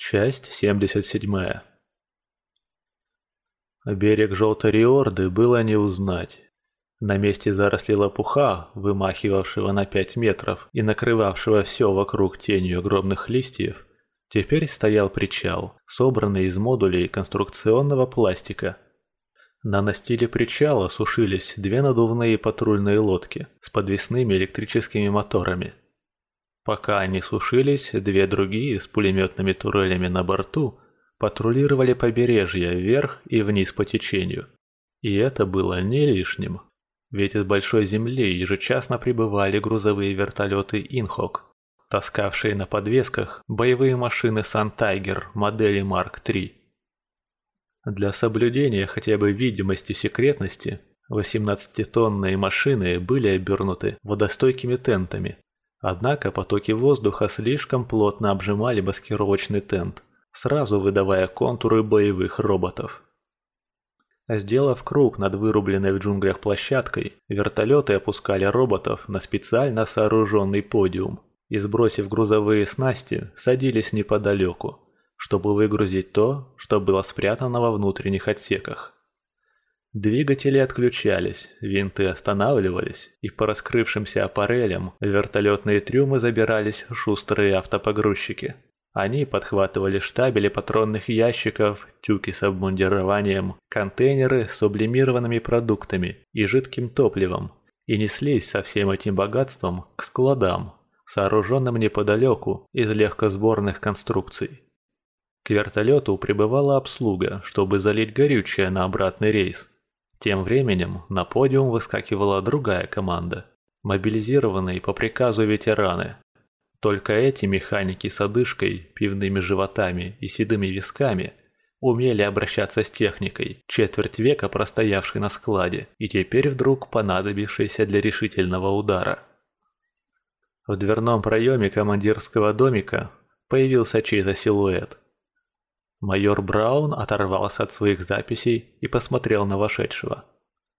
Часть 77. Берег Желтой Риорды было не узнать. На месте заросли лопуха, вымахивавшего на пять метров и накрывавшего все вокруг тенью огромных листьев, теперь стоял причал, собранный из модулей конструкционного пластика. На настиле причала сушились две надувные патрульные лодки с подвесными электрическими моторами – Пока они сушились, две другие с пулеметными турелями на борту патрулировали побережье вверх и вниз по течению. И это было не лишним, ведь из большой земли ежечасно прибывали грузовые вертолеты «Инхок», таскавшие на подвесках боевые машины «Сан-Тайгер» модели Марк-3. Для соблюдения хотя бы видимости секретности 18-тонные машины были обернуты водостойкими тентами, Однако потоки воздуха слишком плотно обжимали маскировочный тент, сразу выдавая контуры боевых роботов. Сделав круг над вырубленной в джунглях площадкой, вертолеты опускали роботов на специально сооруженный подиум и, сбросив грузовые снасти, садились неподалеку, чтобы выгрузить то, что было спрятано во внутренних отсеках. Двигатели отключались, винты останавливались, и по раскрывшимся аппарелям вертолетные трюмы забирались шустрые автопогрузчики. Они подхватывали штабели патронных ящиков, тюки с обмундированием, контейнеры с сублимированными продуктами и жидким топливом и неслись со всем этим богатством к складам, сооруженным неподалеку из легкосборных конструкций. К вертолету прибывала обслуга, чтобы залить горючее на обратный рейс. Тем временем на подиум выскакивала другая команда, мобилизированные по приказу ветераны. Только эти механики с одышкой, пивными животами и седыми висками умели обращаться с техникой, четверть века простоявшей на складе и теперь вдруг понадобившейся для решительного удара. В дверном проеме командирского домика появился чей-то силуэт – Майор Браун оторвался от своих записей и посмотрел на вошедшего.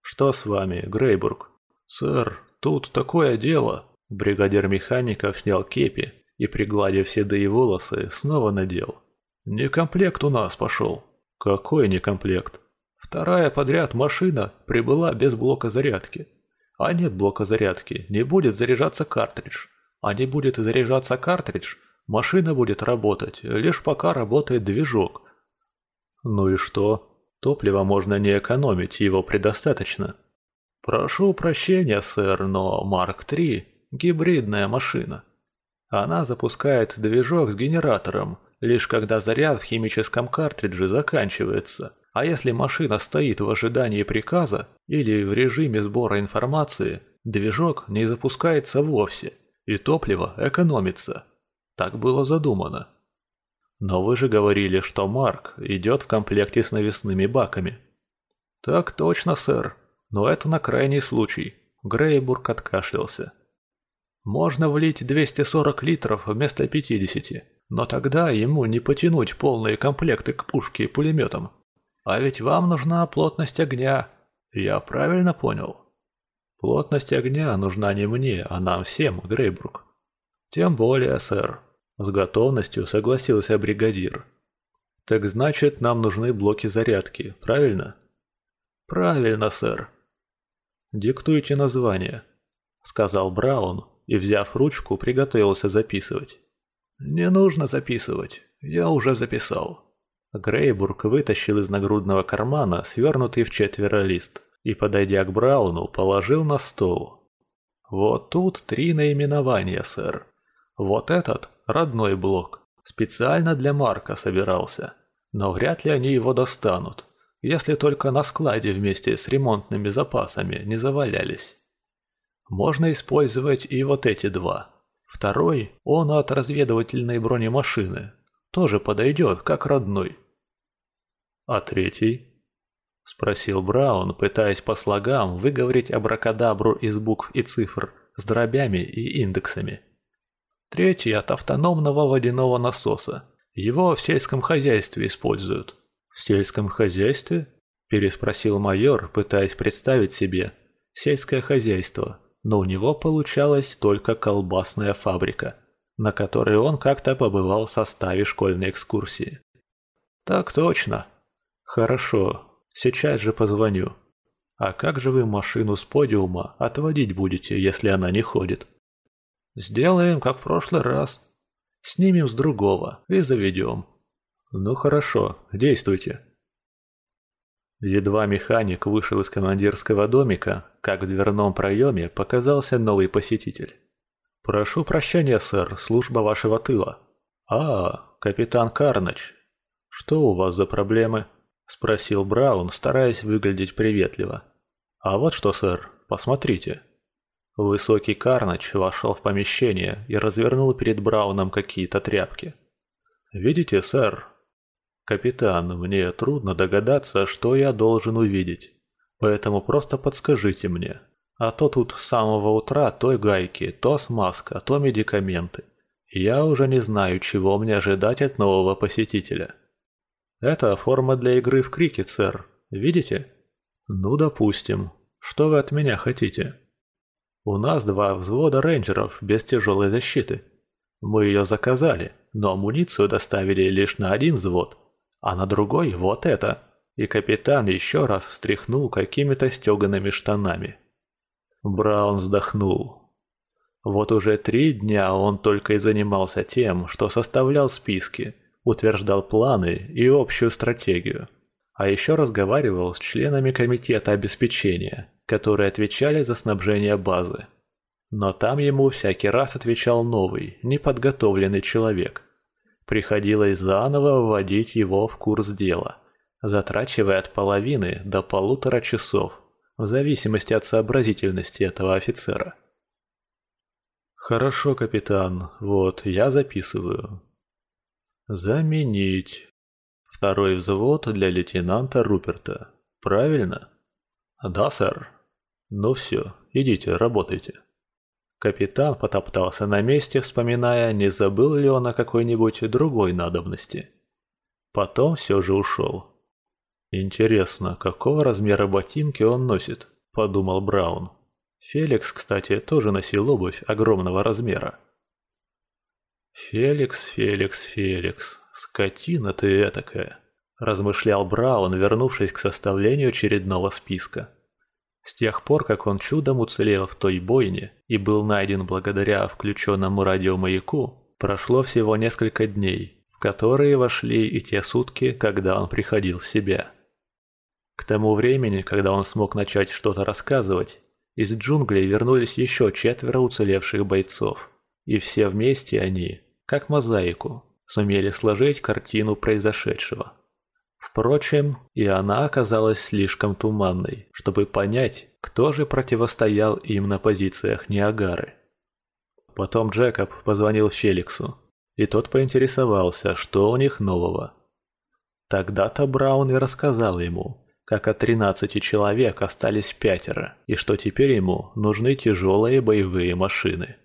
«Что с вами, Грейбург?» «Сэр, тут такое дело!» Бригадир механиков снял кепи и, пригладив седые волосы, снова надел. «Некомплект у нас пошел». «Какой некомплект?» «Вторая подряд машина прибыла без блока зарядки». «А нет блока зарядки, не будет заряжаться картридж. А не будет заряжаться картридж, Машина будет работать, лишь пока работает движок. Ну и что? Топлива можно не экономить, его предостаточно. Прошу прощения, сэр, но Марк-3 – гибридная машина. Она запускает движок с генератором, лишь когда заряд в химическом картридже заканчивается. А если машина стоит в ожидании приказа или в режиме сбора информации, движок не запускается вовсе, и топливо экономится. Так было задумано. Но вы же говорили, что Марк идет в комплекте с навесными баками. Так точно, сэр. Но это на крайний случай. Грейбург откашлялся. Можно влить 240 литров вместо 50, но тогда ему не потянуть полные комплекты к пушке и пулеметам. А ведь вам нужна плотность огня. Я правильно понял? Плотность огня нужна не мне, а нам всем, Грейбург. Тем более, сэр. С готовностью согласился бригадир. Так значит, нам нужны блоки зарядки, правильно? Правильно, сэр. Диктуйте название, сказал Браун и, взяв ручку, приготовился записывать. Не нужно записывать, я уже записал. Грейбург вытащил из нагрудного кармана свернутый в четверо лист и, подойдя к Брауну, положил на стол. Вот тут три наименования, сэр. Вот этот родной блок. Специально для Марка собирался. Но вряд ли они его достанут, если только на складе вместе с ремонтными запасами не завалялись. Можно использовать и вот эти два. Второй, он от разведывательной бронемашины. Тоже подойдет, как родной. А третий? Спросил Браун, пытаясь по слогам выговорить абракадабру из букв и цифр с дробями и индексами. Третий от автономного водяного насоса. Его в сельском хозяйстве используют. В сельском хозяйстве? Переспросил майор, пытаясь представить себе. Сельское хозяйство. Но у него получалась только колбасная фабрика. на которой он как-то побывал в составе школьной экскурсии. «Так точно. Хорошо, сейчас же позвоню. А как же вы машину с подиума отводить будете, если она не ходит?» «Сделаем, как в прошлый раз. Снимем с другого и заведем». «Ну хорошо, действуйте». Едва механик вышел из командирского домика, как в дверном проеме показался новый посетитель. «Прошу прощения, сэр, служба вашего тыла». «А, капитан Карнач. Что у вас за проблемы?» – спросил Браун, стараясь выглядеть приветливо. «А вот что, сэр, посмотрите». Высокий Карнач вошел в помещение и развернул перед Брауном какие-то тряпки. «Видите, сэр, «Капитан, мне трудно догадаться, что я должен увидеть, поэтому просто подскажите мне. А то тут с самого утра то гайки, то смазка, то медикаменты. Я уже не знаю, чего мне ожидать от нового посетителя». «Это форма для игры в крикет, сэр. Видите?» «Ну, допустим. Что вы от меня хотите?» «У нас два взвода рейнджеров без тяжелой защиты. Мы ее заказали, но амуницию доставили лишь на один взвод а на другой вот это. И капитан еще раз встряхнул какими-то стегаными штанами. Браун вздохнул. Вот уже три дня он только и занимался тем, что составлял списки, утверждал планы и общую стратегию. А еще разговаривал с членами комитета обеспечения, которые отвечали за снабжение базы. Но там ему всякий раз отвечал новый, неподготовленный человек – Приходилось заново вводить его в курс дела, затрачивая от половины до полутора часов, в зависимости от сообразительности этого офицера. «Хорошо, капитан, вот, я записываю». «Заменить. Второй взвод для лейтенанта Руперта. Правильно?» «Да, сэр. Ну все, идите, работайте». Капитан потоптался на месте, вспоминая, не забыл ли он о какой-нибудь другой надобности. Потом все же ушел. «Интересно, какого размера ботинки он носит?» – подумал Браун. Феликс, кстати, тоже носил обувь огромного размера. «Феликс, Феликс, Феликс, скотина ты этакая», – размышлял Браун, вернувшись к составлению очередного списка. С тех пор, как он чудом уцелел в той бойне и был найден благодаря включенному радиомаяку, прошло всего несколько дней, в которые вошли и те сутки, когда он приходил в себя. К тому времени, когда он смог начать что-то рассказывать, из джунглей вернулись еще четверо уцелевших бойцов, и все вместе они, как мозаику, сумели сложить картину произошедшего. Впрочем, и она оказалась слишком туманной, чтобы понять, кто же противостоял им на позициях Ниагары. Потом Джекоб позвонил Феликсу, и тот поинтересовался, что у них нового. Тогда-то Браун и рассказал ему, как от 13 человек остались пятеро, и что теперь ему нужны тяжелые боевые машины.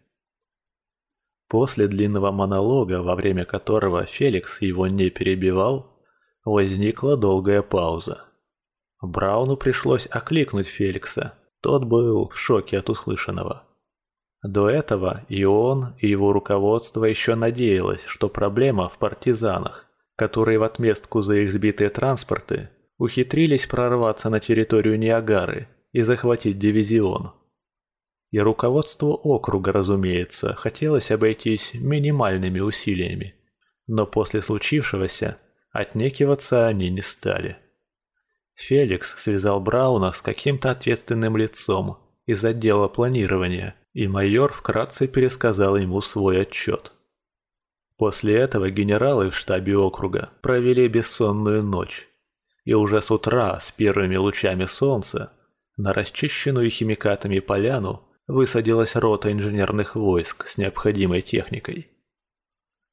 После длинного монолога, во время которого Феликс его не перебивал, Возникла долгая пауза. Брауну пришлось окликнуть Феликса. Тот был в шоке от услышанного. До этого и он, и его руководство еще надеялось, что проблема в партизанах, которые в отместку за их сбитые транспорты ухитрились прорваться на территорию Ниагары и захватить дивизион. И руководству округа, разумеется, хотелось обойтись минимальными усилиями. Но после случившегося Отнекиваться они не стали. Феликс связал Брауна с каким-то ответственным лицом из отдела планирования, и майор вкратце пересказал ему свой отчет. После этого генералы в штабе округа провели бессонную ночь, и уже с утра с первыми лучами солнца на расчищенную химикатами поляну высадилась рота инженерных войск с необходимой техникой.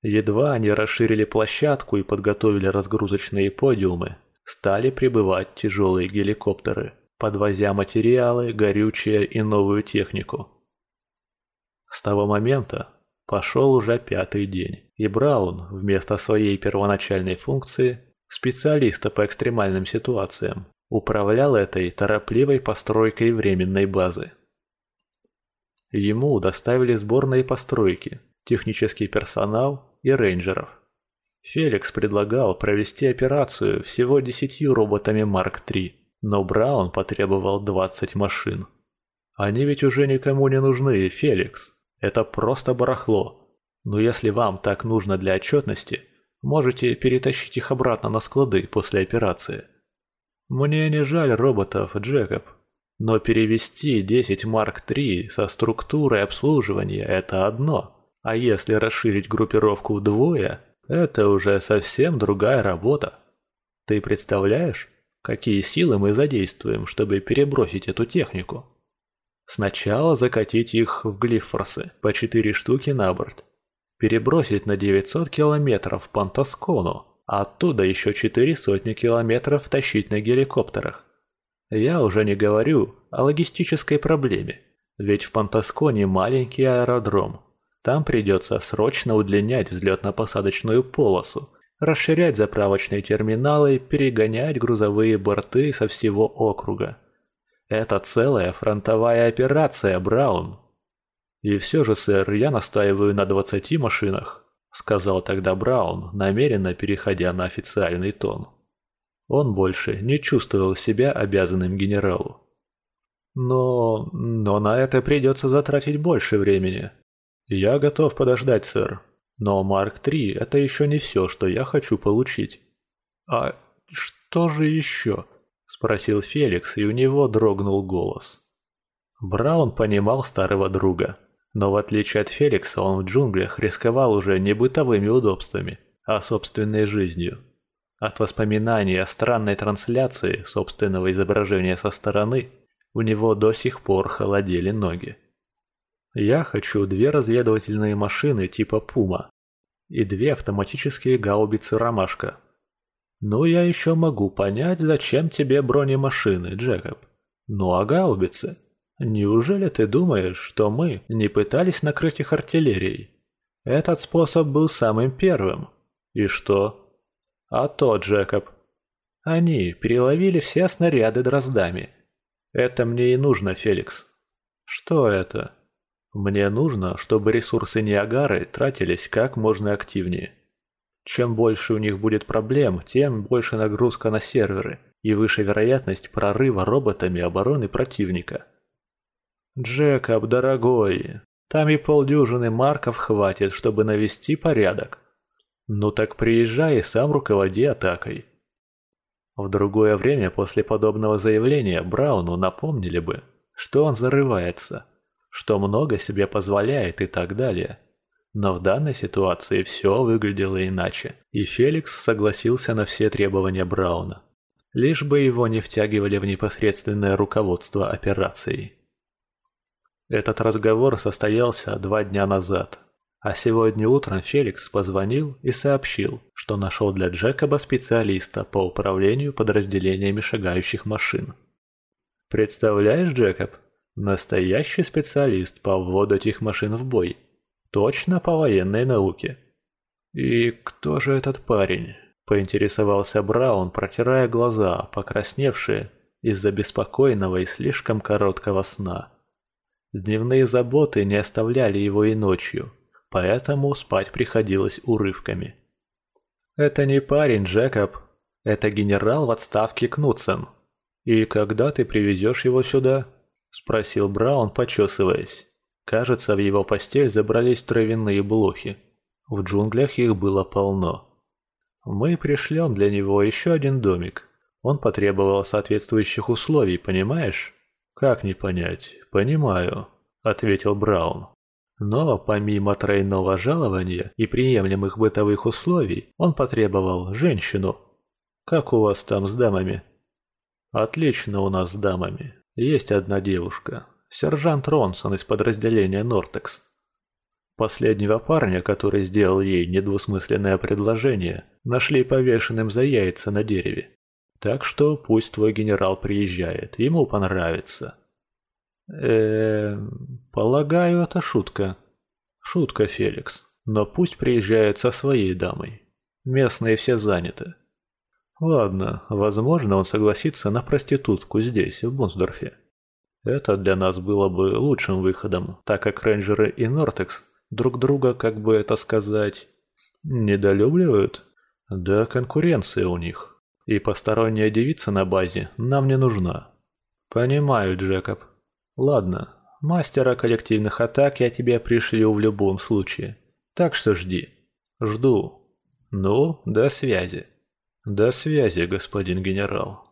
Едва они расширили площадку и подготовили разгрузочные подиумы, стали прибывать тяжелые геликоптеры, подвозя материалы, горючее и новую технику. С того момента пошел уже пятый день, и Браун вместо своей первоначальной функции специалиста по экстремальным ситуациям управлял этой торопливой постройкой временной базы. Ему доставили сборные постройки – технический персонал и рейнджеров. Феликс предлагал провести операцию всего десятью роботами Марк-3, но Браун потребовал 20 машин. Они ведь уже никому не нужны, Феликс. Это просто барахло. Но если вам так нужно для отчетности, можете перетащить их обратно на склады после операции. Мне не жаль роботов, Джекоб. Но перевести 10 Марк 3 со структурой обслуживания – это одно. А если расширить группировку вдвое, это уже совсем другая работа. Ты представляешь, какие силы мы задействуем, чтобы перебросить эту технику? Сначала закатить их в глиффорсы по 4 штуки на борт. Перебросить на 900 километров в Пантаскону, а оттуда еще четыре сотни километров тащить на геликоптерах. Я уже не говорю о логистической проблеме, ведь в Пантасконе маленький аэродром. Там придется срочно удлинять взлетно-посадочную полосу, расширять заправочные терминалы, перегонять грузовые борты со всего округа. Это целая фронтовая операция, Браун. И все же, сэр, я настаиваю на двадцати машинах, сказал тогда Браун, намеренно переходя на официальный тон. Он больше не чувствовал себя обязанным генералу. Но... но на это придется затратить больше времени. Я готов подождать, сэр. Но Марк-3 – это еще не все, что я хочу получить. А что же еще? Спросил Феликс, и у него дрогнул голос. Браун понимал старого друга. Но в отличие от Феликса, он в джунглях рисковал уже не бытовыми удобствами, а собственной жизнью. От воспоминаний о странной трансляции собственного изображения со стороны у него до сих пор холодели ноги. Я хочу две разведывательные машины типа «Пума» и две автоматические гаубицы «Ромашка». Ну, я еще могу понять, зачем тебе бронемашины, Джекоб. Ну, а гаубицы? Неужели ты думаешь, что мы не пытались накрыть их артиллерией? Этот способ был самым первым. И что? А то, Джекоб. Они переловили все снаряды дроздами. Это мне и нужно, Феликс. Что это? Мне нужно, чтобы ресурсы Ниагары тратились как можно активнее. Чем больше у них будет проблем, тем больше нагрузка на серверы и выше вероятность прорыва роботами обороны противника. Джекоб, дорогой, там и полдюжины марков хватит, чтобы навести порядок. «Ну так приезжай и сам руководи атакой». В другое время после подобного заявления Брауну напомнили бы, что он зарывается, что много себе позволяет и так далее. Но в данной ситуации все выглядело иначе, и Феликс согласился на все требования Брауна. Лишь бы его не втягивали в непосредственное руководство операцией. Этот разговор состоялся два дня назад, а сегодня утром Феликс позвонил и сообщил, что нашел для Джекоба специалиста по управлению подразделениями шагающих машин. Представляешь, Джекоб, настоящий специалист по вводу этих машин в бой. Точно по военной науке. И кто же этот парень? Поинтересовался Браун, протирая глаза, покрасневшие из-за беспокойного и слишком короткого сна. Дневные заботы не оставляли его и ночью, поэтому спать приходилось урывками. «Это не парень, Джекоб. Это генерал в отставке Кнутсен. И когда ты привезешь его сюда?» – спросил Браун, почесываясь. Кажется, в его постель забрались травяные блохи. В джунглях их было полно. «Мы пришлем для него еще один домик. Он потребовал соответствующих условий, понимаешь?» «Как не понять? Понимаю», – ответил Браун. Но помимо тройного жалования и приемлемых бытовых условий, он потребовал женщину. «Как у вас там с дамами?» «Отлично у нас с дамами. Есть одна девушка. Сержант Ронсон из подразделения «Нортекс». Последнего парня, который сделал ей недвусмысленное предложение, нашли повешенным за яйца на дереве. Так что пусть твой генерал приезжает, ему понравится э полагаю, это шутка. Шутка, Феликс. Но пусть приезжает со своей дамой. Местные все заняты. Ладно, возможно, он согласится на проститутку здесь, в Бунсдорфе. Это для нас было бы лучшим выходом, так как рейнджеры и Нортекс Друг друга, как бы это сказать, недолюбливают? Да конкуренция у них. И посторонняя девица на базе нам не нужна. Понимаю, Джекоб. Ладно, мастера коллективных атак я тебе пришлю в любом случае. Так что жди. Жду. Ну, до связи. До связи, господин генерал.